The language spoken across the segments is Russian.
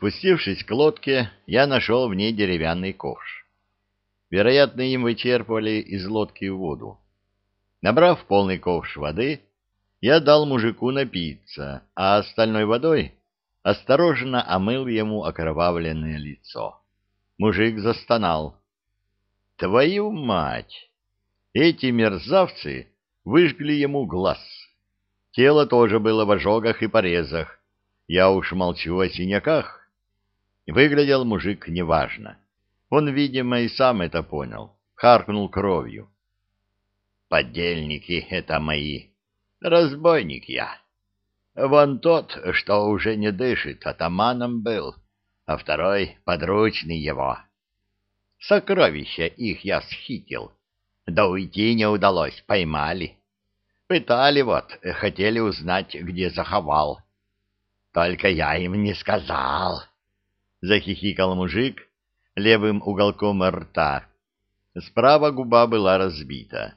Спустившись к лодке, я нашел в ней деревянный ковш. Вероятно, им вычерпывали из лодки воду. Набрав полный ковш воды, я дал мужику напиться, а остальной водой осторожно омыл ему окровавленное лицо. Мужик застонал. «Твою мать! Эти мерзавцы выжгли ему глаз. Тело тоже было в ожогах и порезах. Я уж молчу о синяках. Выглядел мужик неважно. Он, видимо, и сам это понял. Харкнул кровью. Подельники это мои. Разбойник я. Вон тот, что уже не дышит, атаманом был, а второй — подручный его. Сокровища их я схитил. Да уйти не удалось, поймали. Пытали вот, хотели узнать, где заховал. Только я им не сказал. Захихикал мужик левым уголком рта. Справа губа была разбита.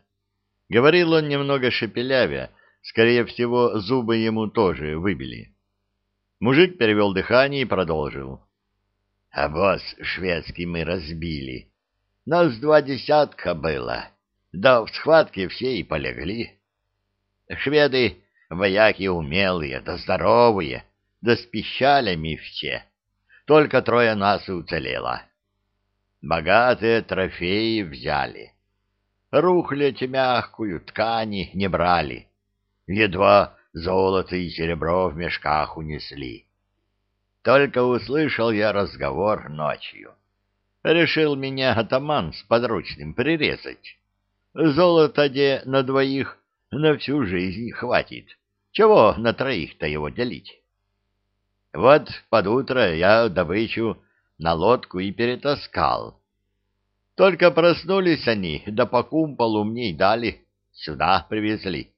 Говорил он немного шепелявя, скорее всего, зубы ему тоже выбили. Мужик перевел дыхание и продолжил. — А босс шведский мы разбили. Нас два десятка было, да в схватке все и полегли. Шведы — вояки умелые, да здоровые, да с пищалями все. Только трое нас уцелело. Богатые трофеи взяли. Рухлядь мягкую, ткани не брали. Едва золото и серебро в мешках унесли. Только услышал я разговор ночью. Решил меня атаман с подручным прирезать. Золото де на двоих на всю жизнь хватит. Чего на троих-то его делить? Вот под утро я добычу на лодку и перетаскал. Только проснулись они, да по кумполу мне и дали, сюда привезли.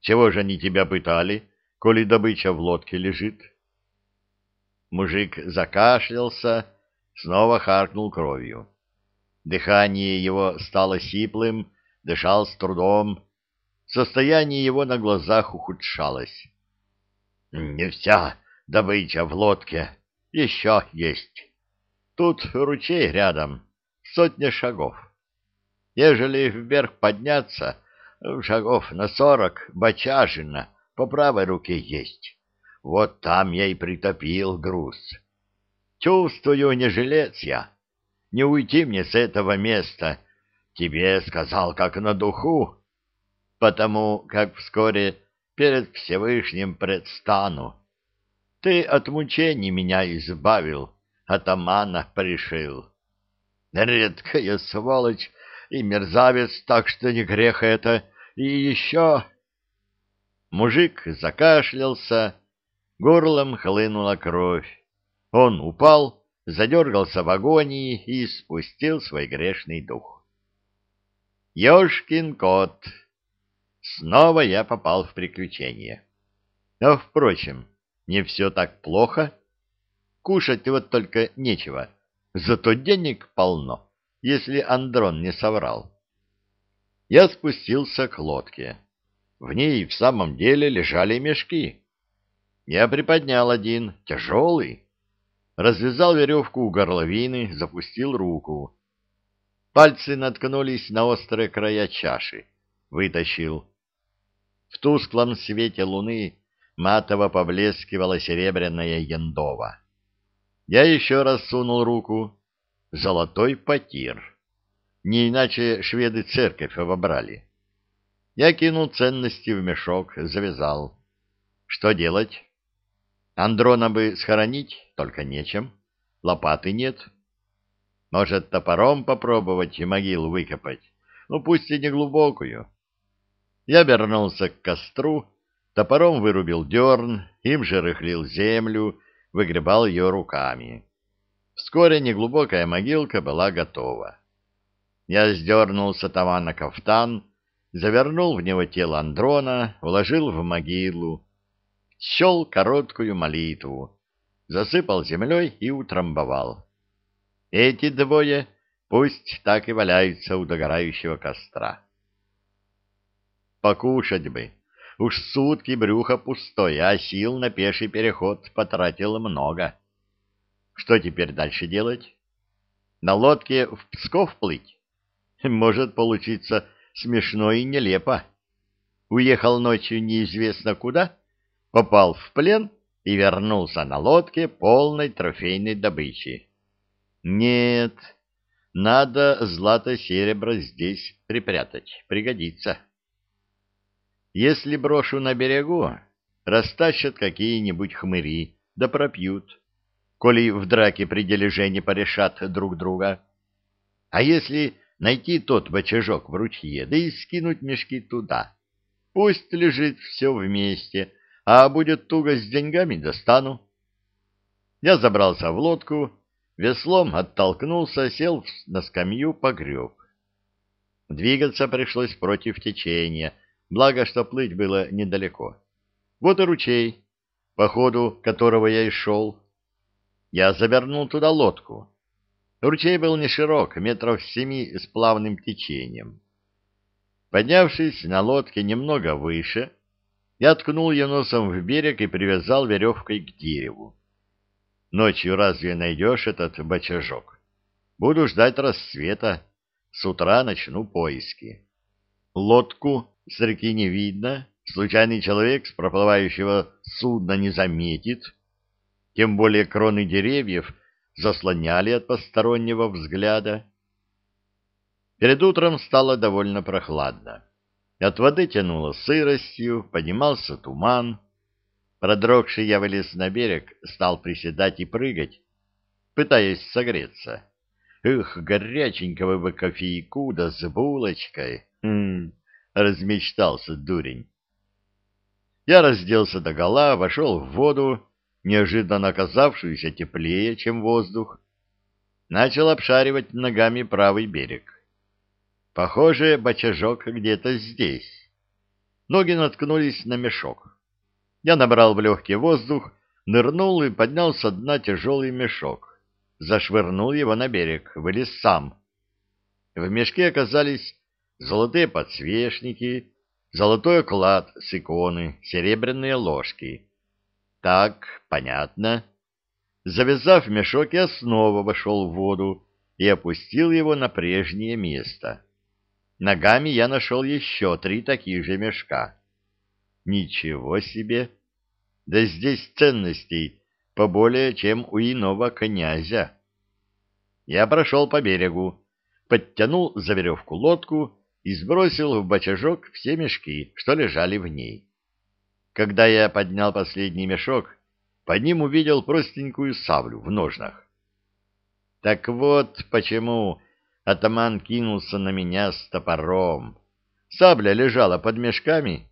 Чего же они тебя пытали, коли добыча в лодке лежит? Мужик закашлялся, снова харкнул кровью. Дыхание его стало сиплым, дышал с трудом. Состояние его на глазах ухудшалось. Не вся добыча в лодке. Еще есть. Тут ручей рядом, сотня шагов. Ежели вверх подняться, шагов на сорок бочажина по правой руке есть. Вот там я и притопил груз. Чувствую, не жилец я. Не уйти мне с этого места. Тебе сказал, как на духу. Потому как вскоре перед Всевышним предстану. Ты от мучений меня избавил, атамана пришил. Редкая сволочь и мерзавец, так что не грех это. И еще... Мужик закашлялся, горлом хлынула кровь. Он упал, задергался в агонии и спустил свой грешный дух. Ёшкин кот! Снова я попал в приключение. Но, впрочем, не все так плохо. Кушать вот только нечего, зато денег полно, если Андрон не соврал. Я спустился к лодке. В ней в самом деле лежали мешки. Я приподнял один, тяжелый, развязал веревку у горловины, запустил руку. Пальцы наткнулись на острые края чаши. Вытащил. В тусклом свете луны матово поблескивала серебряная яндова. Я еще раз сунул руку. Золотой потир. Не иначе шведы церковь обобрали. Я кинул ценности в мешок, завязал. Что делать? Андрона бы схоронить, только нечем. Лопаты нет. Может, топором попробовать могилу выкопать? Ну, пусть и не глубокую. Я вернулся к костру, топором вырубил дерн, им же рыхлил землю, выгребал ее руками. Вскоре неглубокая могилка была готова. Я сдернул с атамана кафтан, завернул в него тело Андрона, вложил в могилу, счел короткую молитву, засыпал землей и утрамбовал. Эти двое пусть так и валяются у догорающего костра. Покушать бы. Уж сутки брюхо пустое, а сил на пеший переход потратил много. Что теперь дальше делать? На лодке в Псков плыть? Может получиться смешно и нелепо. Уехал ночью неизвестно куда, попал в плен и вернулся на лодке полной трофейной добычи. Нет, надо злато-серебро здесь припрятать, пригодится. Если брошу на берегу, растащат какие-нибудь хмыри, да пропьют, коли в драке при дележе порешат друг друга. А если найти тот бочажок в ручье, да и скинуть мешки туда, пусть лежит все вместе, а будет туго с деньгами, достану. Я забрался в лодку, веслом оттолкнулся, сел на скамью, погреб. Двигаться пришлось против течения — благо, что плыть было недалеко. Вот и ручей, по ходу которого я и шел. Я завернул туда лодку. Ручей был не широк, метров семи с плавным течением. Поднявшись на лодке немного выше, я ткнул ее носом в берег и привязал веревкой к дереву. Ночью разве найдешь этот бочажок? Буду ждать рассвета. С утра начну поиски. Лодку с реки не видно, случайный человек с проплывающего судна не заметит, тем более кроны деревьев заслоняли от постороннего взгляда. Перед утром стало довольно прохладно. От воды тянуло сыростью, поднимался туман. Продрогший я вылез на берег, стал приседать и прыгать, пытаясь согреться. Эх, горяченького бы кофейку да с булочкой. Хм, размечтался дурень. Я разделся догола, вошел в воду, неожиданно оказавшуюся теплее, чем воздух. Начал обшаривать ногами правый берег. Похоже, бочажок где-то здесь. Ноги наткнулись на мешок. Я набрал в легкий воздух, нырнул и поднял со дна тяжелый мешок. Зашвырнул его на берег, вылез сам. В мешке оказались золотые подсвечники, золотой оклад с иконы, серебряные ложки. Так, понятно. Завязав мешок, я снова вошел в воду и опустил его на прежнее место. Ногами я нашел еще три таких же мешка. Ничего себе! Да здесь ценностей поболее, чем у иного князя. Я прошел по берегу, подтянул за веревку лодку и сбросил в бочажок все мешки, что лежали в ней. Когда я поднял последний мешок, под ним увидел простенькую саблю в ножнах. Так вот почему атаман кинулся на меня с топором. Сабля лежала под мешками,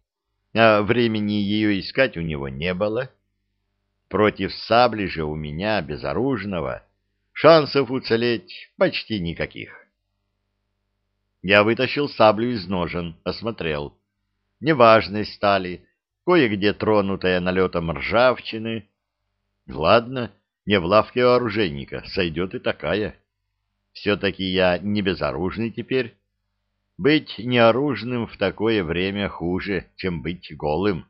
а времени ее искать у него не было. Против сабли же у меня, безоружного, шансов уцелеть почти никаких. Я вытащил саблю из ножен, осмотрел. Неважной стали, кое-где тронутая налетом ржавчины. Ладно, не в лавке оружейника, сойдет и такая. Все-таки я не безоружный теперь. Быть неоружным в такое время хуже, чем быть голым.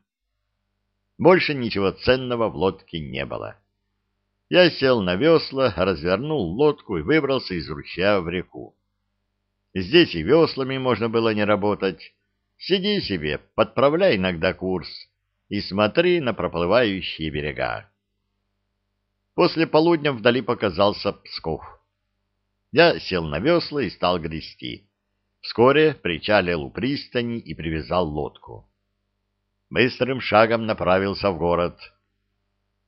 Больше ничего ценного в лодке не было. Я сел на весла, развернул лодку и выбрался из ручья в реку. Здесь и веслами можно было не работать. Сиди себе, подправляй иногда курс и смотри на проплывающие берега. После полудня вдали показался Псков. Я сел на весла и стал грести. Вскоре причалил у пристани и привязал лодку. Быстрым шагом направился в город.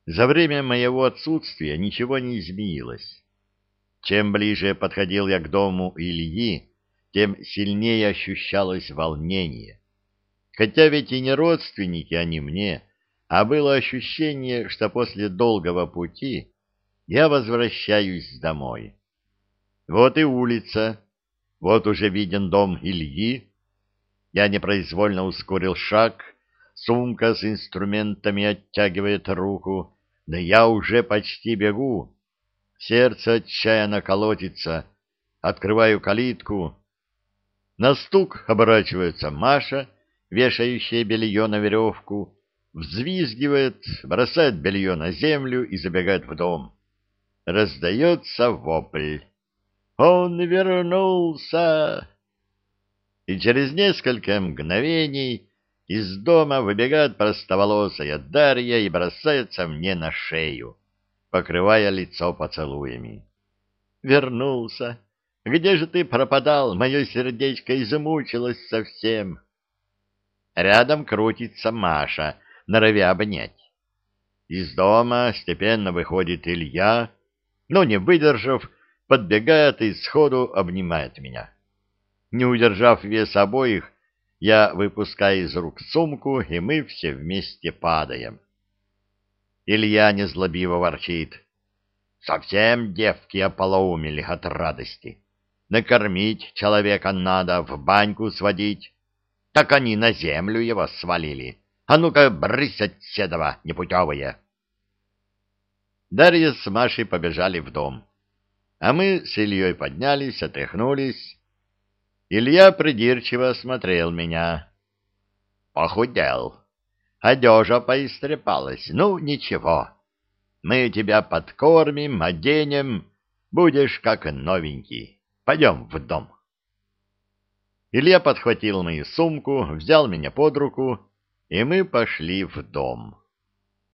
За время моего отсутствия ничего не изменилось. Чем ближе подходил я к дому Ильи, тем сильнее ощущалось волнение. Хотя ведь и не родственники они мне, а было ощущение, что после долгого пути я возвращаюсь домой. Вот и улица, вот уже виден дом Ильи. Я непроизвольно ускорил шаг, сумка с инструментами оттягивает руку, да я уже почти бегу. Сердце отчаянно колотится, открываю калитку — на стук оборачивается Маша вешающее белье на веревку, взвизгивает, бросает белье на землю и забегает в дом. Раздается вопль. «Он вернулся!» И через несколько мгновений из дома выбегает простоволосая Дарья и бросается мне на шею, покрывая лицо поцелуями. «Вернулся! Где же ты пропадал? Мое сердечко измучилось совсем!» Рядом крутится Маша — норовя обнять. Из дома степенно выходит Илья, но, не выдержав, подбегает и сходу обнимает меня. Не удержав вес обоих, я выпускаю из рук сумку, и мы все вместе падаем. Илья незлобиво ворчит. Совсем девки ополоумели от радости. Накормить человека надо, в баньку сводить. Так они на землю его свалили. А ну-ка, брысь от седова, непутевые! Дарья с Машей побежали в дом. А мы с Ильей поднялись, отряхнулись. Илья придирчиво осмотрел меня. Похудел. Одежа поистрепалась. Ну, ничего. Мы тебя подкормим, оденем. Будешь как новенький. Пойдем в дом. Илья подхватил мою сумку, взял меня под руку и мы пошли в дом.